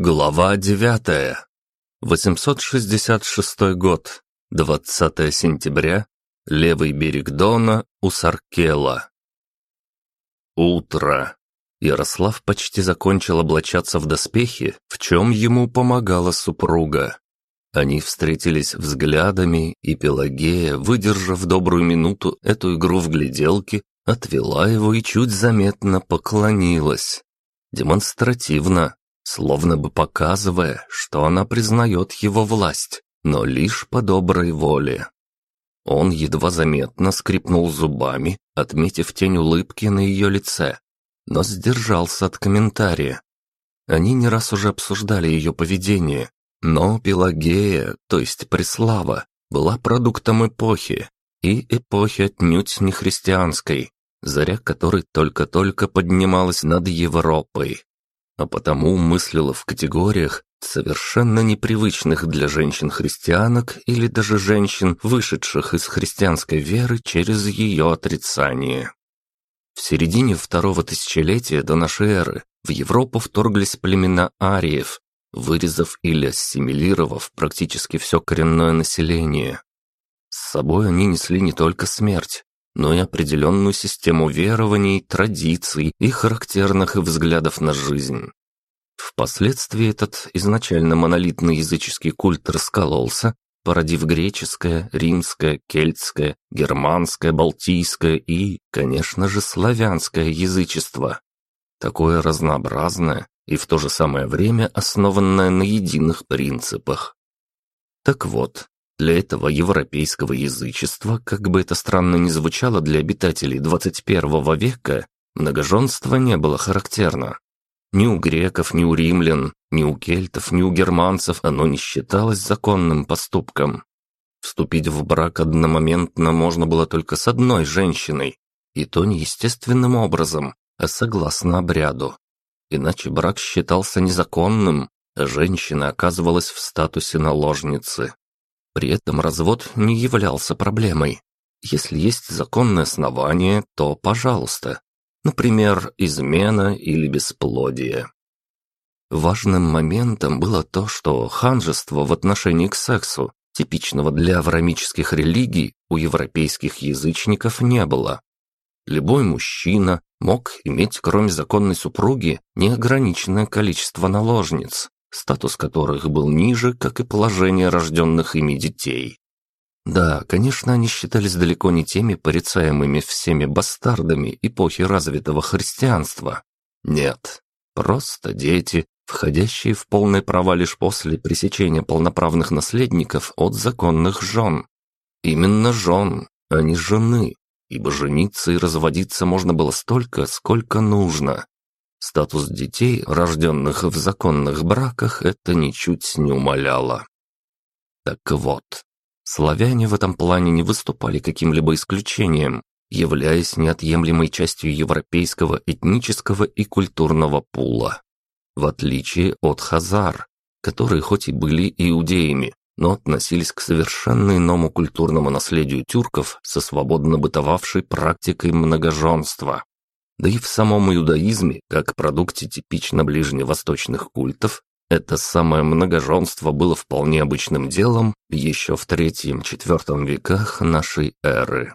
Глава 9. 866 год. 20 сентября. Левый берег Дона у Саркела. Утро. Ярослав почти закончил облачаться в доспехи, в чем ему помогала супруга. Они встретились взглядами, и Пелагея, выдержав добрую минуту эту игру в гляделки, отвела его и чуть заметно поклонилась. Демонстративно, словно бы показывая, что она признает его власть, но лишь по доброй воле. Он едва заметно скрипнул зубами, отметив тень улыбки на ее лице, но сдержался от комментария. Они не раз уже обсуждали ее поведение, но Пелагея, то есть Преслава, была продуктом эпохи, и эпохи отнюдь не христианской, заря которой только-только поднималась над Европой а потому мыслила в категориях, совершенно непривычных для женщин-христианок или даже женщин, вышедших из христианской веры через ее отрицание. В середине второго тысячелетия до нашей эры в Европу вторглись племена ариев, вырезав или ассимилировав практически все коренное население. С собой они несли не только смерть, но и определенную систему верований, традиций и характерных взглядов на жизнь. Впоследствии этот изначально монолитный языческий культ раскололся, породив греческое, римское, кельтское, германское, балтийское и, конечно же, славянское язычество. Такое разнообразное и в то же самое время основанное на единых принципах. Так вот, для этого европейского язычества, как бы это странно ни звучало для обитателей 21 века, многоженство не было характерно. Ни у греков, ни у римлян, ни у кельтов, ни у германцев оно не считалось законным поступком. Вступить в брак одномоментно можно было только с одной женщиной, и то не естественным образом, а согласно обряду. Иначе брак считался незаконным, а женщина оказывалась в статусе наложницы. При этом развод не являлся проблемой. Если есть законное основание, то пожалуйста. Например, измена или бесплодие. Важным моментом было то, что ханжество в отношении к сексу, типичного для аврамических религий, у европейских язычников не было. Любой мужчина мог иметь, кроме законной супруги, неограниченное количество наложниц, статус которых был ниже, как и положение рожденных ими детей. Да, конечно, они считались далеко не теми порицаемыми всеми бастардами эпохи развитого христианства. Нет, просто дети, входящие в полные права лишь после пресечения полноправных наследников от законных жен. Именно жен, а не жены, ибо жениться и разводиться можно было столько, сколько нужно. Статус детей, рожденных в законных браках, это ничуть не умаляло. Так вот, Славяне в этом плане не выступали каким-либо исключением, являясь неотъемлемой частью европейского этнического и культурного пула. В отличие от хазар, которые хоть и были иудеями, но относились к совершенно иному культурному наследию тюрков со свободно бытовавшей практикой многоженства. Да и в самом иудаизме, как продукте типично ближневосточных культов, это самое многоженство было вполне обычным делом еще в третьем-четвертом веках нашей эры.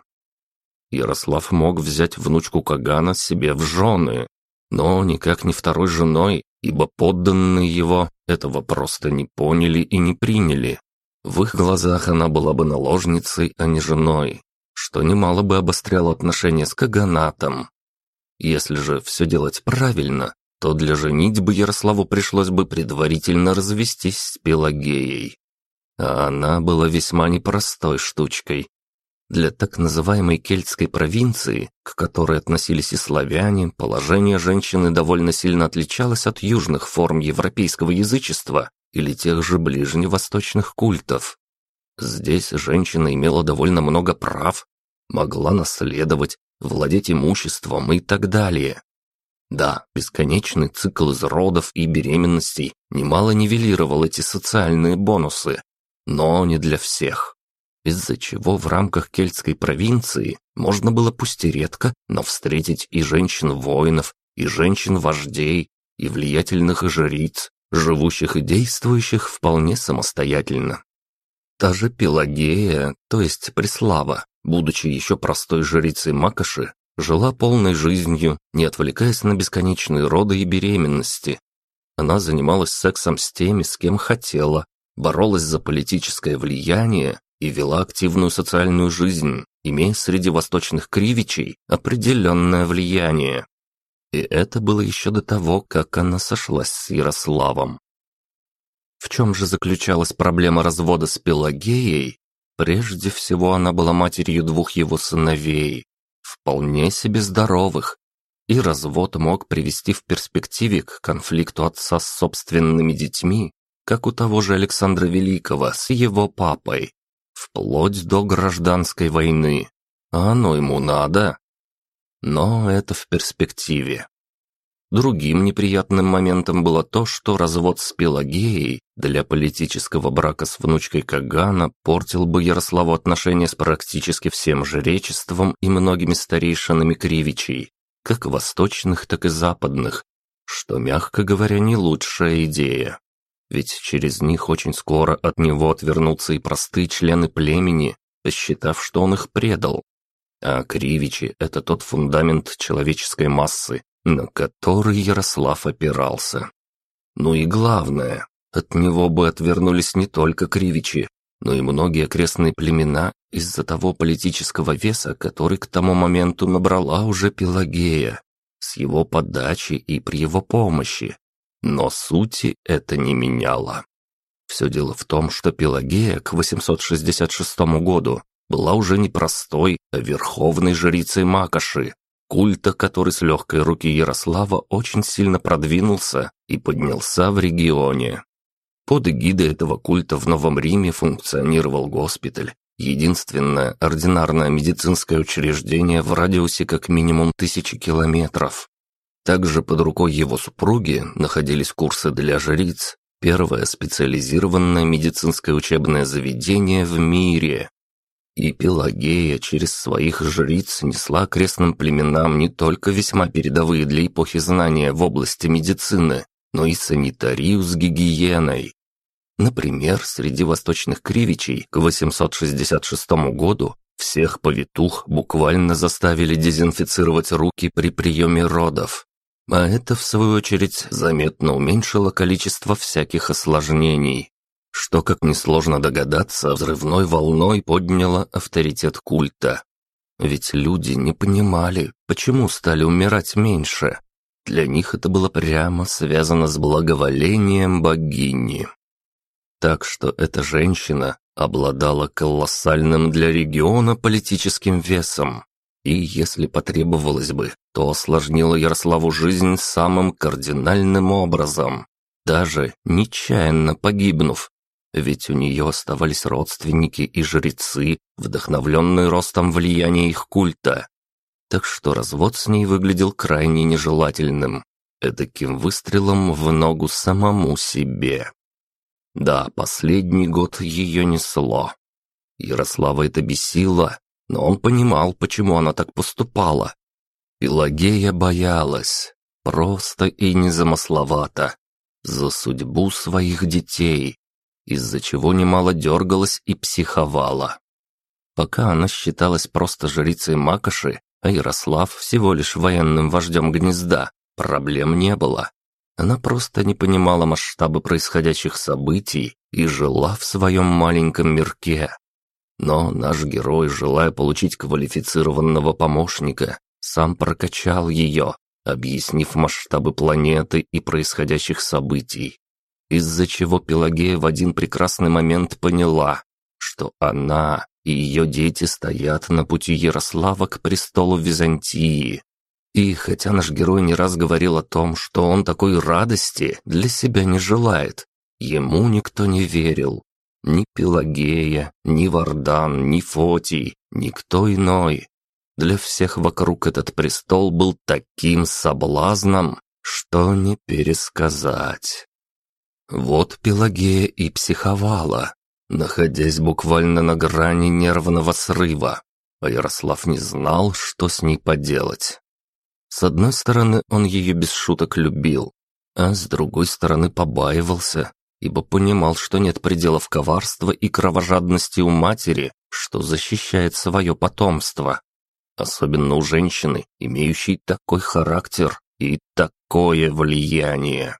Ярослав мог взять внучку Кагана себе в жены, но никак не второй женой, ибо подданные его этого просто не поняли и не приняли. В их глазах она была бы наложницей, а не женой, что немало бы обостряло отношения с Каганатом. Если же все делать правильно, то для женитьбы Ярославу пришлось бы предварительно развестись с Пелагеей. А она была весьма непростой штучкой. Для так называемой кельтской провинции, к которой относились и славяне, положение женщины довольно сильно отличалось от южных форм европейского язычества или тех же ближневосточных культов. Здесь женщина имела довольно много прав, могла наследовать, владеть имуществом и так далее. Да, бесконечный цикл из родов и беременностей немало нивелировал эти социальные бонусы, но не для всех. Из-за чего в рамках кельтской провинции можно было пусть и редко, но встретить и женщин-воинов, и женщин-вождей, и влиятельных жриц, живущих и действующих вполне самостоятельно. Та же Пелагея, то есть Преслава, будучи еще простой жрицей Макоши, жила полной жизнью, не отвлекаясь на бесконечные роды и беременности. Она занималась сексом с теми, с кем хотела, боролась за политическое влияние и вела активную социальную жизнь, имея среди восточных кривичей определенное влияние. И это было еще до того, как она сошлась с Ярославом. В чем же заключалась проблема развода с Пелагеей? Прежде всего, она была матерью двух его сыновей, вполне себе здоровых, и развод мог привести в перспективе к конфликту отца с собственными детьми, как у того же Александра Великого с его папой, вплоть до гражданской войны. А оно ему надо? Но это в перспективе. Другим неприятным моментом было то, что развод с Пелагеей для политического брака с внучкой Кагана портил бы Ярославу отношения с практически всем жречеством и многими старейшинами Кривичей, как восточных, так и западных, что, мягко говоря, не лучшая идея. Ведь через них очень скоро от него отвернутся и простые члены племени, посчитав, что он их предал. А Кривичи – это тот фундамент человеческой массы, на который Ярослав опирался. Ну и главное, от него бы отвернулись не только кривичи, но и многие окрестные племена из-за того политического веса, который к тому моменту набрала уже Пелагея, с его подачи и при его помощи. Но сути это не меняло. Все дело в том, что Пелагея к 866 году была уже не простой, а верховной жрицей Макоши, культа, который с легкой руки Ярослава очень сильно продвинулся и поднялся в регионе. Под эгидой этого культа в Новом Риме функционировал госпиталь, единственное ординарное медицинское учреждение в радиусе как минимум тысячи километров. Также под рукой его супруги находились курсы для жриц, первое специализированное медицинское учебное заведение в мире, и Пелагея через своих жриц несла крестным племенам не только весьма передовые для эпохи знания в области медицины, но и санитарию с гигиеной. Например, среди восточных кривичей к 866 году всех повитух буквально заставили дезинфицировать руки при приеме родов. А это, в свою очередь, заметно уменьшило количество всяких осложнений что, как несложно догадаться, взрывной волной подняло авторитет культа. Ведь люди не понимали, почему стали умирать меньше. Для них это было прямо связано с благоволением богини. Так что эта женщина обладала колоссальным для региона политическим весом. И если потребовалось бы, то осложнила Ярославу жизнь самым кардинальным образом, даже нечаянно погибнув ведь у нее оставались родственники и жрецы, вдохновленные ростом влияния их культа. Так что развод с ней выглядел крайне нежелательным, эдаким выстрелом в ногу самому себе. Да, последний год ее несло. Ярослава это бесило, но он понимал, почему она так поступала. Пелагея боялась, просто и незамысловато, за судьбу своих детей, из-за чего немало дергалась и психовала. Пока она считалась просто жрицей Макоши, а Ярослав всего лишь военным вождем гнезда, проблем не было. Она просто не понимала масштабы происходящих событий и жила в своем маленьком мирке. Но наш герой, желая получить квалифицированного помощника, сам прокачал ее, объяснив масштабы планеты и происходящих событий из-за чего Пелагея в один прекрасный момент поняла, что она и ее дети стоят на пути Ярослава к престолу Византии. И хотя наш герой не раз говорил о том, что он такой радости для себя не желает, ему никто не верил. Ни Пелагея, ни Вардан, ни Фотий, никто иной. Для всех вокруг этот престол был таким соблазном, что не пересказать. Вот Пелагея и психовала, находясь буквально на грани нервного срыва, а Ярослав не знал, что с ней поделать. С одной стороны, он ее без шуток любил, а с другой стороны побаивался, ибо понимал, что нет пределов коварства и кровожадности у матери, что защищает свое потомство. Особенно у женщины, имеющей такой характер и такое влияние.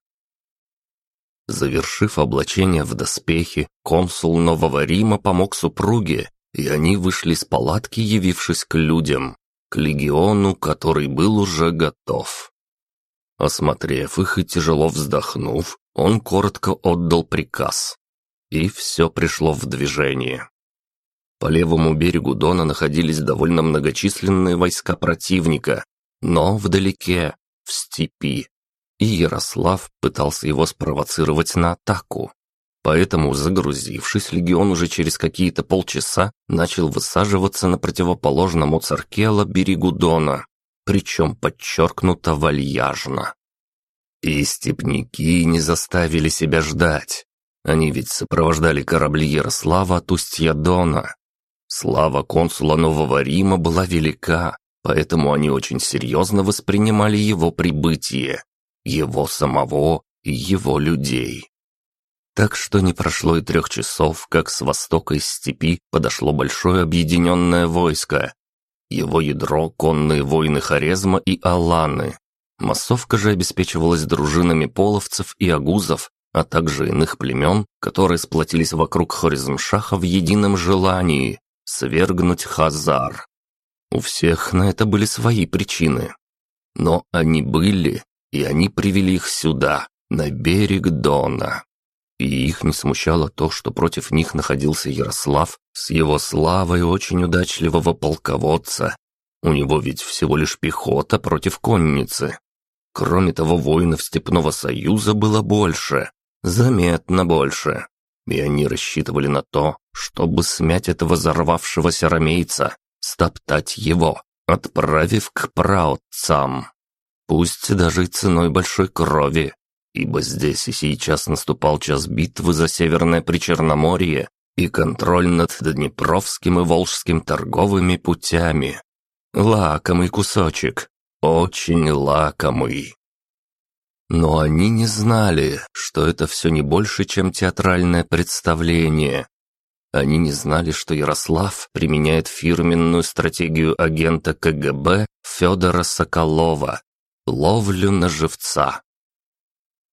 Завершив облачение в доспехи, консул Нового Рима помог супруге, и они вышли с палатки, явившись к людям, к легиону, который был уже готов. Осмотрев их и тяжело вздохнув, он коротко отдал приказ. И все пришло в движение. По левому берегу Дона находились довольно многочисленные войска противника, но вдалеке, в степи, и Ярослав пытался его спровоцировать на атаку. Поэтому, загрузившись, легион уже через какие-то полчаса начал высаживаться на противоположном от Царкела берегу Дона, причем подчеркнуто вальяжно. И степняки не заставили себя ждать. Они ведь сопровождали корабли Ярослава от устья Дона. Слава консула Нового Рима была велика, поэтому они очень серьезно воспринимали его прибытие, его самого и его людей. Так что не прошло и трех часов, как с востока из степи подошло большое объединенное войско. Его ядро — конные воины Хорезма и Аланы. Массовка же обеспечивалась дружинами половцев и агузов, а также иных племен, которые сплотились вокруг Хорезмшаха в едином желании — свергнуть Хазар. У всех на это были свои причины. Но они были, и они привели их сюда, на берег Дона. И их не смущало то, что против них находился Ярослав с его славой очень удачливого полководца. У него ведь всего лишь пехота против конницы. Кроме того, воинов Степного Союза было больше, заметно больше. И они рассчитывали на то, чтобы смять этого взорвавшегося ромейца, стоптать его, отправив к праотцам пусть даже ценой большой крови, ибо здесь и сейчас наступал час битвы за Северное Причерноморье и контроль над Днепровским и Волжским торговыми путями. Лакомый кусочек, очень лакомый. Но они не знали, что это все не больше, чем театральное представление. Они не знали, что Ярослав применяет фирменную стратегию агента КГБ Федора Соколова, Ловлю на живца.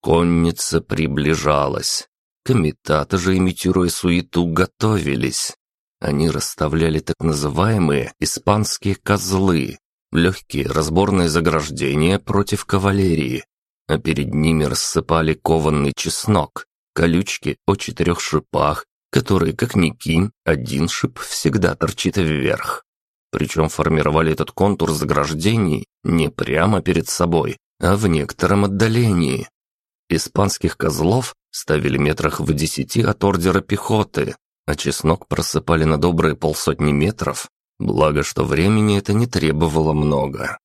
Конница приближалась. Комитаты же, имитируя суету, готовились. Они расставляли так называемые испанские козлы, легкие разборные заграждения против кавалерии, а перед ними рассыпали кованный чеснок, колючки о четырех шипах, которые, как ни кинь, один шип всегда торчит вверх. Причем формировали этот контур заграждений не прямо перед собой, а в некотором отдалении. Испанских козлов ставили метрах в десяти от ордера пехоты, а чеснок просыпали на добрые полсотни метров, благо что времени это не требовало много.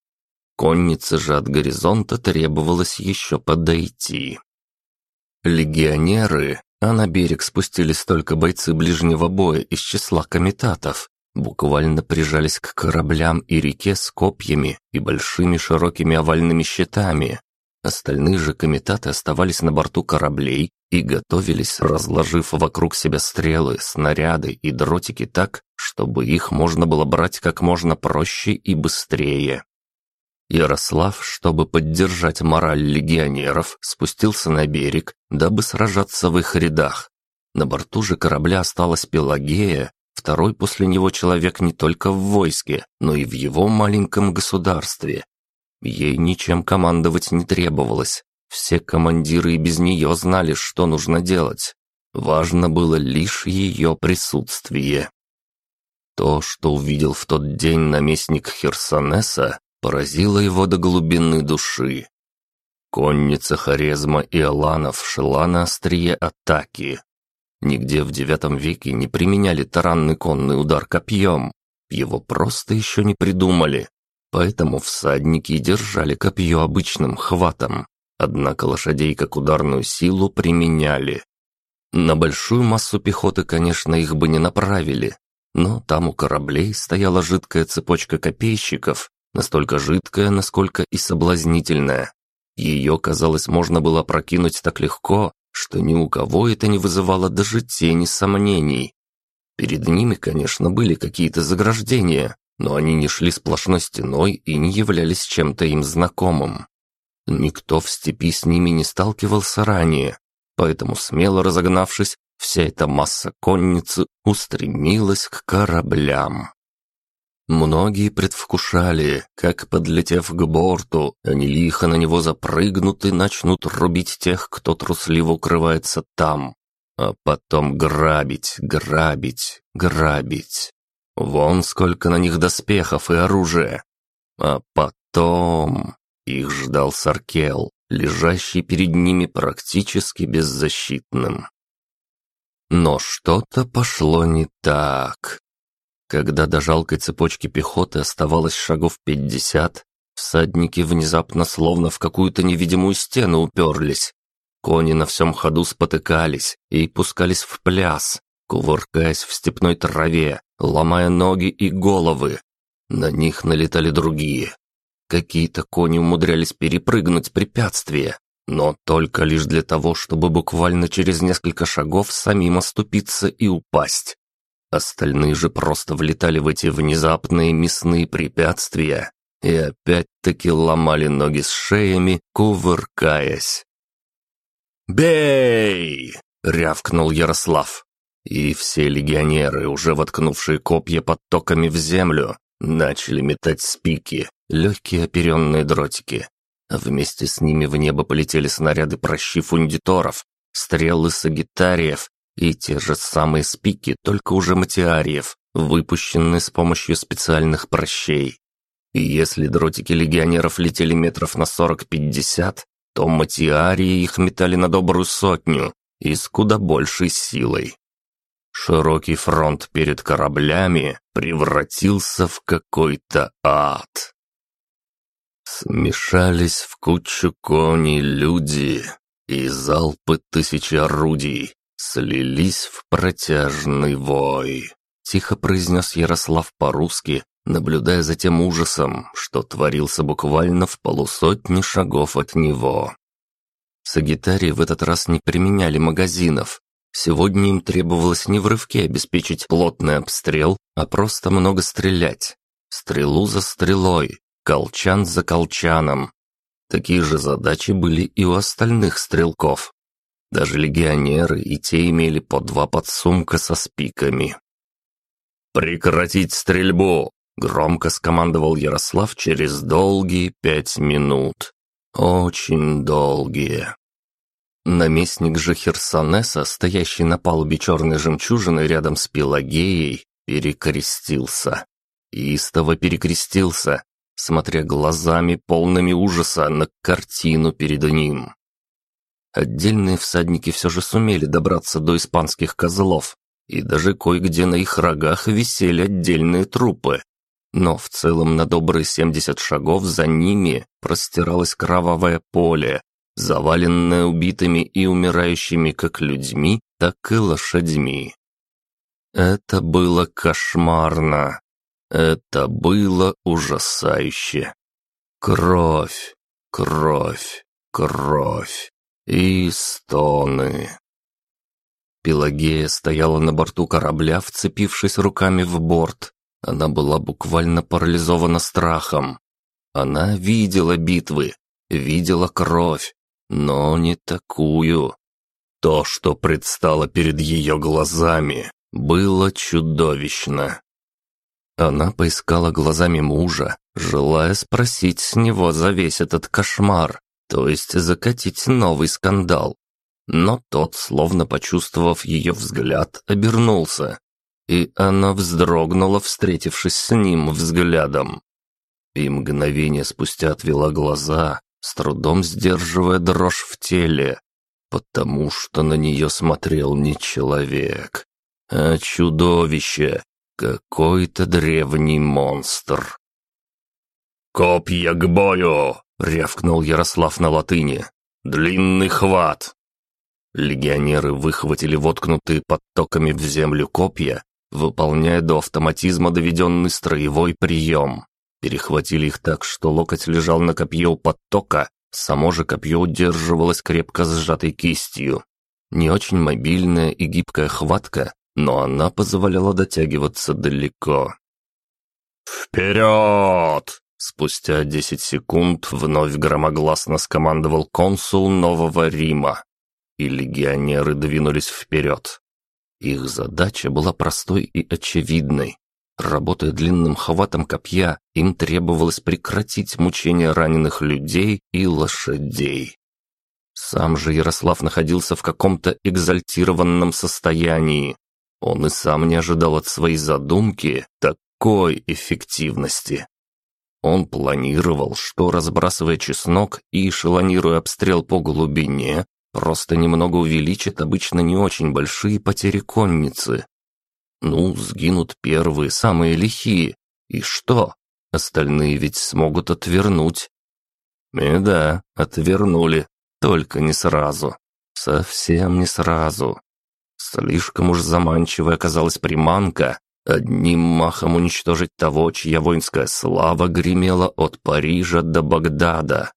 Коннице же от горизонта требовалось еще подойти. Легионеры, а на берег спустились только бойцы ближнего боя из числа комитатов, буквально прижались к кораблям и реке с копьями и большими широкими овальными щитами. Остальные же комитаты оставались на борту кораблей и готовились, разложив вокруг себя стрелы, снаряды и дротики так, чтобы их можно было брать как можно проще и быстрее. Ярослав, чтобы поддержать мораль легионеров, спустился на берег, дабы сражаться в их рядах. На борту же корабля осталась Пелагея, Второй после него человек не только в войске, но и в его маленьком государстве. Ей ничем командовать не требовалось. Все командиры и без нее знали, что нужно делать. Важно было лишь ее присутствие. То, что увидел в тот день наместник Херсонеса, поразило его до глубины души. Конница Хорезма и Аланов шла на острие атаки, Нигде в девятом веке не применяли таранный конный удар копьем. Его просто еще не придумали. Поэтому всадники держали копье обычным хватом. Однако лошадей как ударную силу применяли. На большую массу пехоты, конечно, их бы не направили. Но там у кораблей стояла жидкая цепочка копейщиков, настолько жидкая, насколько и соблазнительная. Ее, казалось, можно было прокинуть так легко, что ни у кого это не вызывало даже тени сомнений. Перед ними, конечно, были какие-то заграждения, но они не шли сплошной стеной и не являлись чем-то им знакомым. Никто в степи с ними не сталкивался ранее, поэтому, смело разогнавшись, вся эта масса конницы устремилась к кораблям. Многие предвкушали, как, подлетев к борту, они лихо на него запрыгнут и начнут рубить тех, кто трусливо укрывается там. А потом грабить, грабить, грабить. Вон сколько на них доспехов и оружия. А потом их ждал Саркел, лежащий перед ними практически беззащитным. Но что-то пошло не так. Когда до жалкой цепочки пехоты оставалось шагов пятьдесят, всадники внезапно словно в какую-то невидимую стену уперлись. Кони на всем ходу спотыкались и пускались в пляс, кувыркаясь в степной траве, ломая ноги и головы. На них налетали другие. Какие-то кони умудрялись перепрыгнуть препятствия, но только лишь для того, чтобы буквально через несколько шагов самим оступиться и упасть. Остальные же просто влетали в эти внезапные мясные препятствия и опять-таки ломали ноги с шеями, кувыркаясь. «Бей!» — рявкнул Ярослав. И все легионеры, уже воткнувшие копья подтоками в землю, начали метать спики, легкие оперенные дротики. Вместе с ними в небо полетели снаряды прощи фундиторов, стрелы сагитариев и те же самые спики, только уже матиариев, выпущенные с помощью специальных прощей. И если дротики легионеров летели метров на 40-50, то матиарии их метали на добрую сотню и с куда большей силой. Широкий фронт перед кораблями превратился в какой-то ад. Смешались в кучу кони люди, и залпы тысячи орудий слились в протяжный вой. Тихо произнес Ярослав по-русски, наблюдая за тем ужасом, что творился буквально в полусотни шагов от него. Сагитарии в этот раз не применяли магазинов. Сегодня им требовалось не в рывке обеспечить плотный обстрел, а просто много стрелять. Стрелу за стрелой, колчан за колчаном. Такие же задачи были и у остальных стрелков. Даже легионеры и те имели по два подсумка со спиками. «Прекратить стрельбу!» — громко скомандовал Ярослав через долгие пять минут. Очень долгие. Наместник же Херсонеса, стоящий на палубе черной жемчужины рядом с Пелагеей, перекрестился. Истово перекрестился, смотря глазами полными ужаса на картину перед ним. Отдельные всадники все же сумели добраться до испанских козлов, и даже кое-где на их рогах висели отдельные трупы. Но в целом на добрые 70 шагов за ними простиралось кровавое поле, заваленное убитыми и умирающими как людьми, так и лошадьми. Это было кошмарно. Это было ужасающе. Кровь, кровь, кровь и стоны. Пелагея стояла на борту корабля, вцепившись руками в борт. Она была буквально парализована страхом. Она видела битвы, видела кровь, но не такую. То, что предстало перед ее глазами, было чудовищно. Она поискала глазами мужа, желая спросить с него за весь этот кошмар, то есть закатить новый скандал. Но тот, словно почувствовав ее взгляд, обернулся, и она вздрогнула, встретившись с ним взглядом. И мгновение спустя отвела глаза, с трудом сдерживая дрожь в теле, потому что на нее смотрел не человек, а чудовище, какой-то древний монстр. «Копья к бою!» — рявкнул Ярослав на латыни. «Длинный хват!» Легионеры выхватили воткнутые подтоками в землю копья, выполняя до автоматизма доведенный строевой прием. Перехватили их так, что локоть лежал на копье у подтока, Само же копье удерживалось крепко сжатой кистью. Не очень мобильная и гибкая хватка, но она позволяла дотягиваться далеко. «Вперед!» Спустя десять секунд вновь громогласно скомандовал консул Нового Рима, и легионеры двинулись вперед. Их задача была простой и очевидной. Работая длинным хватом копья, им требовалось прекратить мучения раненых людей и лошадей. Сам же Ярослав находился в каком-то экзальтированном состоянии. Он и сам не ожидал от своей задумки такой эффективности. Он планировал, что, разбрасывая чеснок и эшелонируя обстрел по глубине, просто немного увеличит обычно не очень большие потери конницы. Ну, сгинут первые, самые лихие. И что? Остальные ведь смогут отвернуть. И да, отвернули. Только не сразу. Совсем не сразу. Слишком уж заманчивой оказалась приманка, одним махом уничтожить того, чья воинская слава гремела от Парижа до Багдада.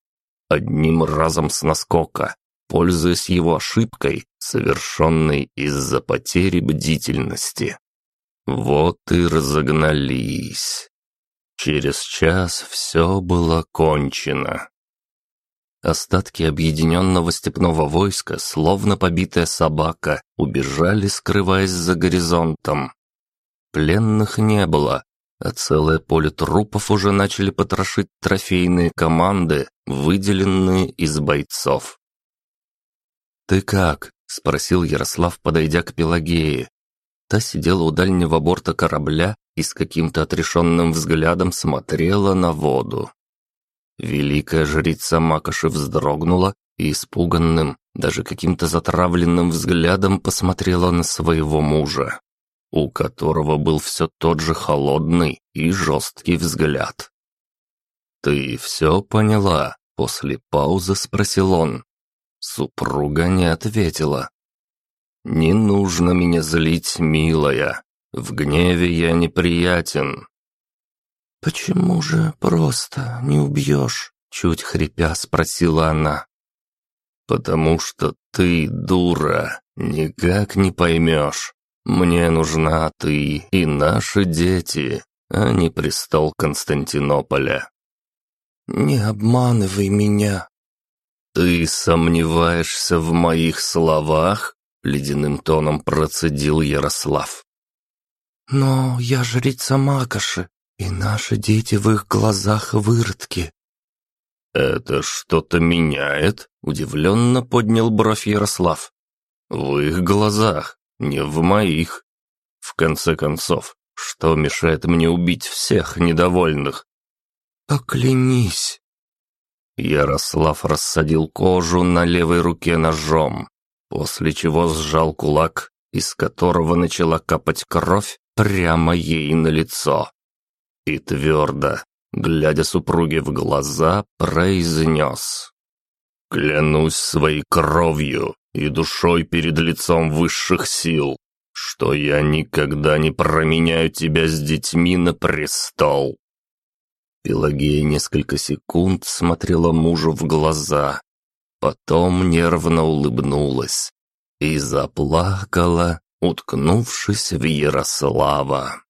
Одним разом с наскока, пользуясь его ошибкой, совершенной из-за потери бдительности. Вот и разогнались. Через час все было кончено. Остатки объединенного степного войска, словно побитая собака, убежали, скрываясь за горизонтом. Пленных не было, а целое поле трупов уже начали потрошить трофейные команды, выделенные из бойцов. «Ты как?» — спросил Ярослав, подойдя к Пелагее. Та сидела у дальнего борта корабля и с каким-то отрешенным взглядом смотрела на воду. Великая жрица Макоши вздрогнула и испуганным, даже каким-то затравленным взглядом посмотрела на своего мужа, у которого был все тот же холодный и жесткий взгляд. «Ты все поняла?» — после паузы спросил он. Супруга не ответила. «Не нужно меня злить, милая. В гневе я неприятен». «Почему же просто не убьешь?» Чуть хрипя спросила она. «Потому что ты, дура, никак не поймешь. Мне нужна ты и наши дети, а не престол Константинополя». «Не обманывай меня». «Ты сомневаешься в моих словах?» Ледяным тоном процедил Ярослав. «Но я жрица Макоши, и наши дети в их глазах выродки». «Это что-то меняет?» — удивленно поднял бровь Ярослав. «В их глазах, не в моих. В конце концов, что мешает мне убить всех недовольных?» «Поклянись!» Ярослав рассадил кожу на левой руке ножом, после чего сжал кулак, из которого начала капать кровь прямо ей на лицо. И твердо, глядя супруге в глаза, произнес. «Клянусь своей кровью и душой перед лицом высших сил, что я никогда не променяю тебя с детьми на престол». Пелагея несколько секунд смотрела мужу в глаза, Потом нервно улыбнулась и заплакала, уткнувшись в Ярослава.